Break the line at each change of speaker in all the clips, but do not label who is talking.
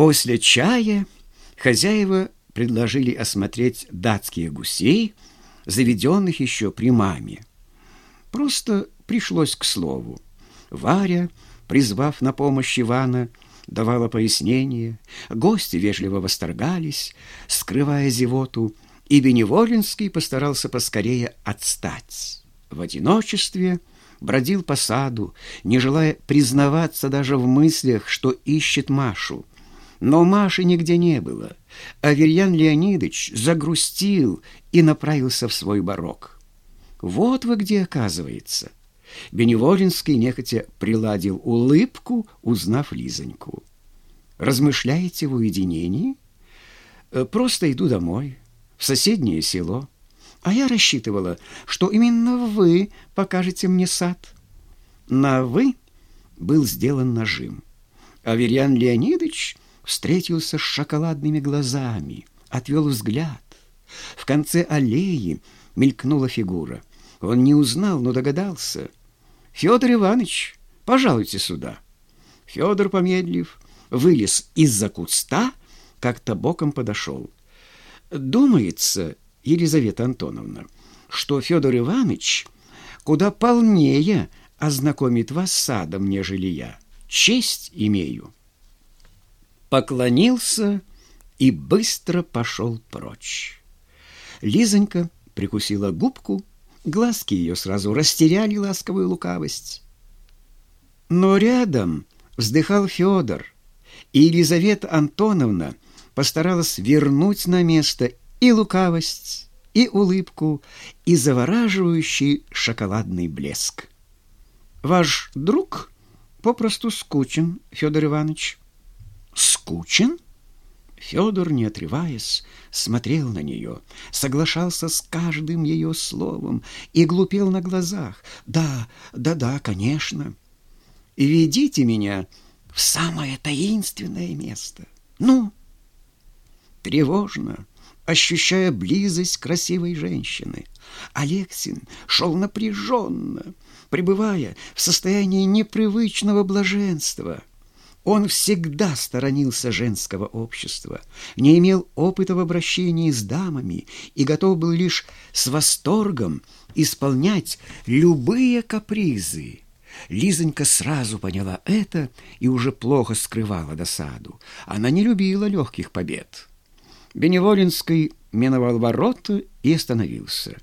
После чая хозяева предложили осмотреть датские гусей, заведенных еще при маме. Просто пришлось к слову. Варя, призвав на помощь Ивана, давала пояснение, гости вежливо восторгались, скрывая зевоту, и Беневолинский постарался поскорее отстать. В одиночестве бродил по саду, не желая признаваться даже в мыслях, что ищет Машу. Но Маши нигде не было. Аверьян Леонидович загрустил и направился в свой барок. Вот вы где, оказывается. Беневолинский нехотя приладил улыбку, узнав Лизоньку. «Размышляете в уединении?» «Э, «Просто иду домой, в соседнее село. А я рассчитывала, что именно вы покажете мне сад». На «вы» был сделан нажим. Аверьян Леонидович встретился с шоколадными глазами, отвел взгляд. В конце аллеи мелькнула фигура. Он не узнал, но догадался. «Федор Иванович, пожалуйте сюда». Федор, помедлив, вылез из-за куста, как-то боком подошел. «Думается, Елизавета Антоновна, что Федор Иванович куда полнее ознакомит вас с садом, нежели я. Честь имею» поклонился и быстро пошел прочь. Лизонька прикусила губку, глазки ее сразу растеряли ласковую лукавость. Но рядом вздыхал Федор, и Елизавета Антоновна постаралась вернуть на место и лукавость, и улыбку, и завораживающий шоколадный блеск. «Ваш друг попросту скучен, Федор Иванович», скучен? Федор, не отрываясь, смотрел на нее, соглашался с каждым ее словом и глупел на глазах. «Да, да-да, конечно. Ведите меня в самое таинственное место. Ну?» Тревожно, ощущая близость красивой женщины, Алексин шел напряженно, пребывая в состоянии непривычного блаженства – он всегда сторонился женского общества, не имел опыта в обращении с дамами и готов был лишь с восторгом исполнять любые капризы. Лизонька сразу поняла это и уже плохо скрывала досаду. Она не любила легких побед. Беневолинский миновал ворота и остановился.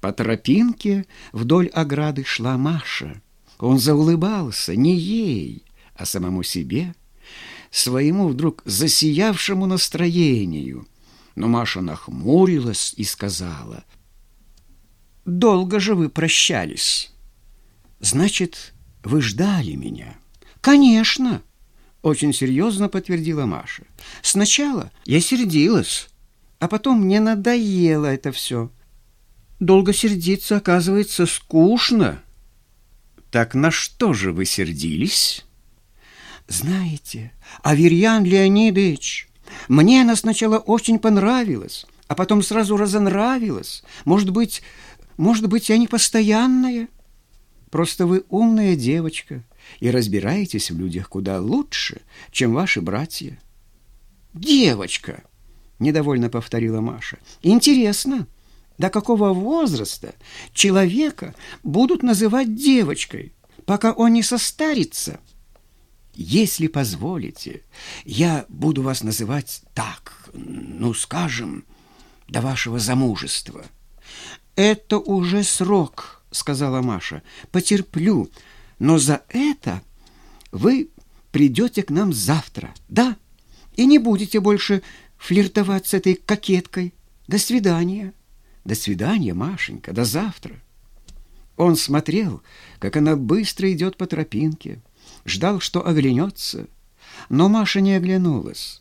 По тропинке вдоль ограды шла Маша. Он заулыбался не ей, а самому себе, своему вдруг засиявшему настроению. Но Маша нахмурилась и сказала, «Долго же вы прощались. Значит, вы ждали меня?» «Конечно!» — очень серьезно подтвердила Маша. «Сначала я сердилась, а потом мне надоело это все. Долго сердиться, оказывается, скучно». «Так на что же вы сердились?» Знаете, Аверьян Леонидович, мне она сначала очень понравилась, а потом сразу разонравилась. Может быть, может быть, я не постоянная? Просто вы умная девочка и разбираетесь в людях куда лучше, чем ваши братья. Девочка, недовольно повторила Маша. Интересно, до какого возраста человека будут называть девочкой, пока он не состарится? Если позволите, я буду вас называть так, ну, скажем, до вашего замужества. Это уже срок, сказала Маша. Потерплю, но за это вы придете к нам завтра, да? И не будете больше флиртовать с этой кокеткой. До свидания. До свидания, Машенька, до завтра. Он смотрел, как она быстро идет по тропинке ждал, что оглянется, но Маша не оглянулась.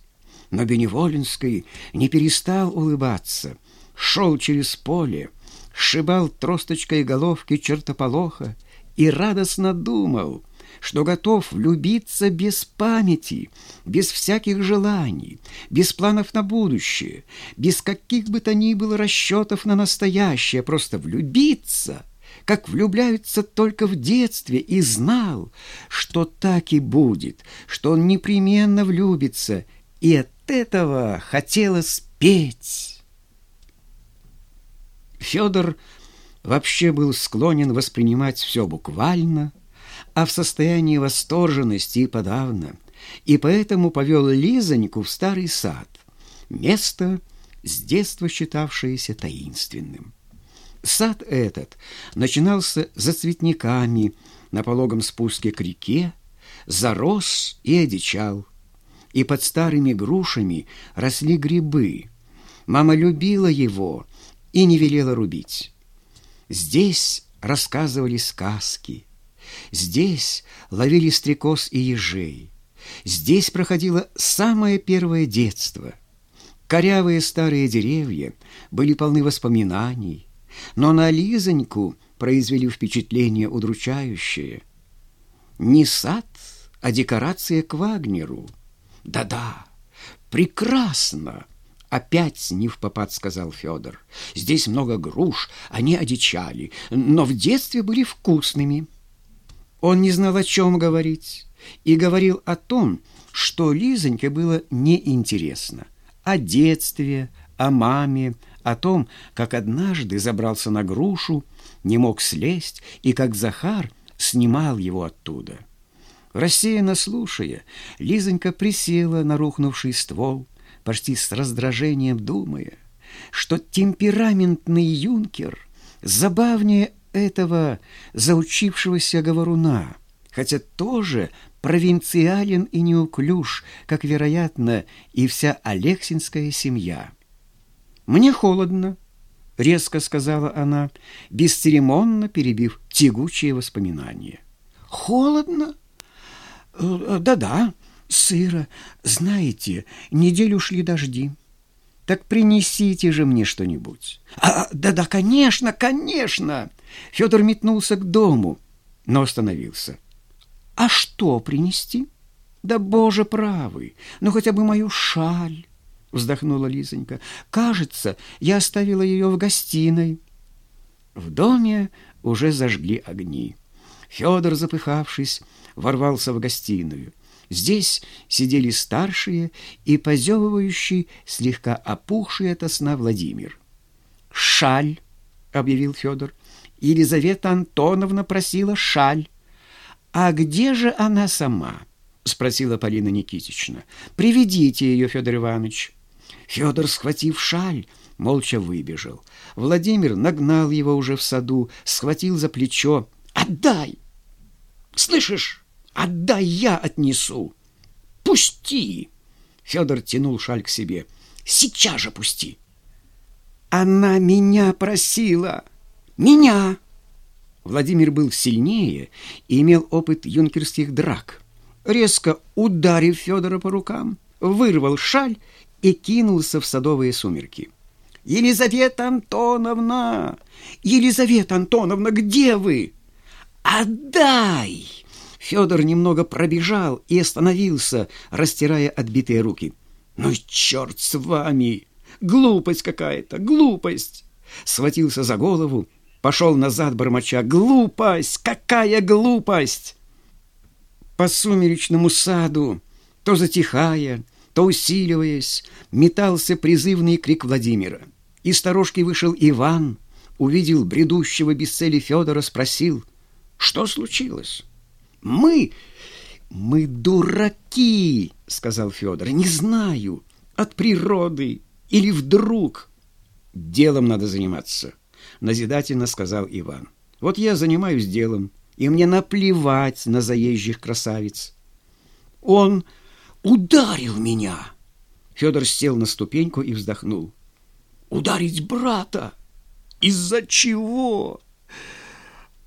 Но Беневолинский не перестал улыбаться, шел через поле, сшибал тросточкой головки чертополоха и радостно думал, что готов влюбиться без памяти, без всяких желаний, без планов на будущее, без каких бы то ни было расчетов на настоящее, просто влюбиться — как влюбляются только в детстве, и знал, что так и будет, что он непременно влюбится и от этого хотелось петь. Федор вообще был склонен воспринимать все буквально, а в состоянии восторженности и подавно, и поэтому повел Лизоньку в старый сад, место, с детства считавшееся таинственным. Сад этот начинался за цветниками на пологом спуске к реке, зарос и одичал, и под старыми грушами росли грибы. Мама любила его и не велела рубить. Здесь рассказывали сказки, здесь ловили стрекоз и ежей, здесь проходило самое первое детство. Корявые старые деревья были полны воспоминаний, но на Лизоньку произвели впечатление удручающее. Не сад, а декорация к Вагнеру. Да-да, прекрасно! «Опять не в попад», — сказал Федор. «Здесь много груш, они одичали, но в детстве были вкусными». Он не знал, о чем говорить, и говорил о том, что Лизоньке было неинтересно. О детстве, о маме, о том, как однажды забрался на грушу, не мог слезть, и как Захар снимал его оттуда. Рассеянно слушая, Лизонька присела на рухнувший ствол, почти с раздражением думая, что темпераментный юнкер забавнее этого заучившегося говоруна, хотя тоже провинциален и неуклюж, как, вероятно, и вся Алексинская семья. «Мне холодно», — резко сказала она, бесцеремонно перебив тягучие воспоминания. «Холодно? Э, да-да, сыро. Знаете, неделю шли дожди. Так принесите же мне что-нибудь. А, да-да, конечно, конечно. Федор метнулся к дому, но остановился. А что принести? Да, боже правый, ну хотя бы мою шаль, вздохнула Лизонька. Кажется, я оставила ее в гостиной. В доме уже зажгли огни. Федор, запыхавшись, ворвался в гостиную. Здесь сидели старшие и позевывающий, слегка опухший от сна Владимир. «Шаль!» — объявил Федор. «Елизавета Антоновна просила шаль». «А где же она сама?» — спросила Полина Никитична. «Приведите ее, Федор Иванович». Федор, схватив шаль, молча выбежал. Владимир нагнал его уже в саду, схватил за плечо. «Отдай! Слышишь?» Отдай я отнесу. Пусти. Федор тянул шаль к себе. Сейчас же пусти. Она меня просила. Меня. Владимир был сильнее и имел опыт юнкерских драк. Резко ударив Федора по рукам, вырвал шаль и кинулся в садовые сумерки. «Елизавета Антоновна! Елизавета Антоновна, где вы? Отдай!» Федор немного пробежал и остановился, растирая отбитые руки. «Ну, черт с вами! Глупость какая-то, глупость!» Схватился за голову, пошел назад, бормоча. «Глупость! Какая глупость!» По сумеречному саду, то затихая, то усиливаясь, метался призывный крик Владимира. Из сторожки вышел Иван, увидел бредущего без цели Федора, спросил, что случилось? Мы... мы дураки, сказал Федор. Не знаю, от природы или вдруг. Делом надо заниматься, назидательно сказал Иван. Вот я занимаюсь делом, и мне наплевать на заезжих красавиц. Он ударил меня. Федор сел на ступеньку и вздохнул. Ударить брата? Из-за чего?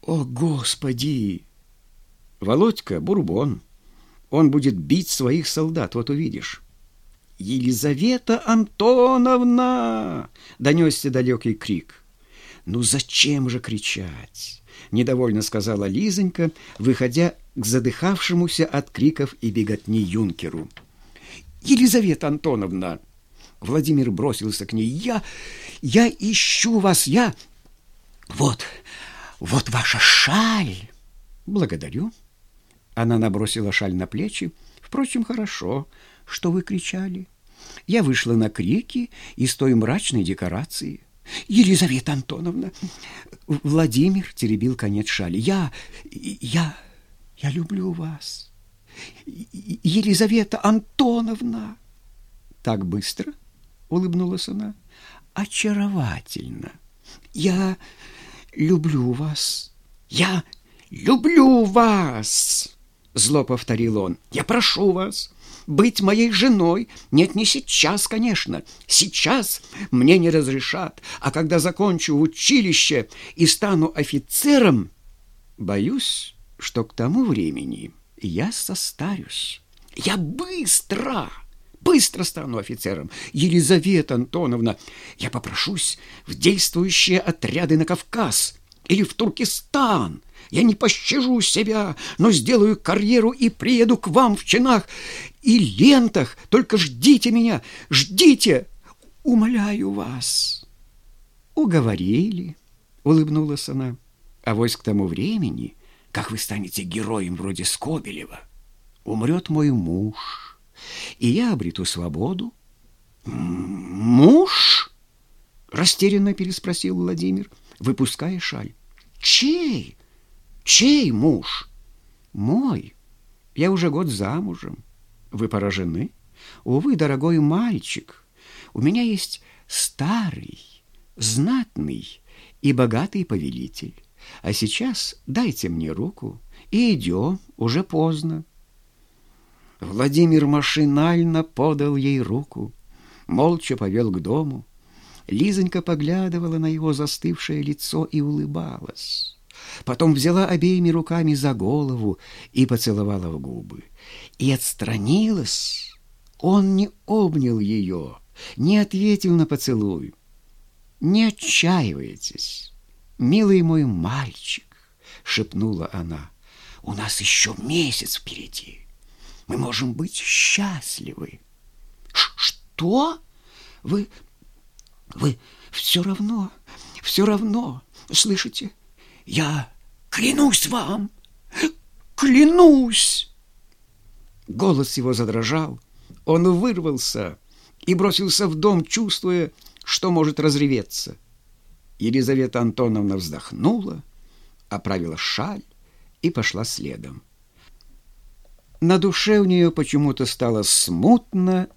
О, Господи! Володька — бурбон. Он будет бить своих солдат, вот увидишь. «Елизавета Антоновна!» — донесся далекий крик. «Ну зачем же кричать?» — недовольно сказала Лизонька, выходя к задыхавшемуся от криков и беготни юнкеру. «Елизавета Антоновна!» Владимир бросился к ней. «Я... я ищу вас, я... Вот, вот ваша шаль!» «Благодарю!» Она набросила шаль на плечи. «Впрочем, хорошо, что вы кричали. Я вышла на крики из той мрачной декорации. Елизавета Антоновна, Владимир теребил конец шали. Я, я, я люблю вас. Елизавета Антоновна. Так быстро, улыбнулась она. Очаровательно. Я люблю вас. Я люблю вас. Зло повторил он. Я прошу вас быть моей женой. Нет, не сейчас, конечно. Сейчас мне не разрешат. А когда закончу училище и стану офицером, боюсь, что к тому времени я состарюсь. Я быстро, быстро стану офицером. Елизавета Антоновна, я попрошусь в действующие отряды на Кавказ или в Туркестан. Я не пощажу себя, но сделаю карьеру и приеду к вам в чинах и лентах. Только ждите меня, ждите, умоляю вас. Уговорили, улыбнулась она. А вось к тому времени, как вы станете героем вроде Скобелева, умрет мой муж, и я обрету свободу. Муж? Растерянно переспросил Владимир, выпуская шаль. Чей? Чей муж? Мой. Я уже год замужем. Вы поражены? Увы, дорогой мальчик, у меня есть старый, знатный и богатый повелитель. А сейчас дайте мне руку и идем, уже поздно. Владимир машинально подал ей руку, молча повел к дому. Лизонька поглядывала на его застывшее лицо и улыбалась. Потом взяла обеими руками за голову и поцеловала в губы. И отстранилась. Он не обнял ее, не ответил на поцелуй. «Не отчаивайтесь, милый мой мальчик», — шепнула она. «У нас еще месяц впереди. Мы можем быть счастливы». «Что? Вы... вы все равно, все равно, слышите?» Я клянусь вам, клянусь!» Голос его задрожал, он вырвался и бросился в дом, чувствуя, что может разреветься. Елизавета Антоновна вздохнула, оправила шаль и пошла следом. На душе у нее почему-то стало смутно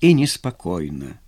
и неспокойно.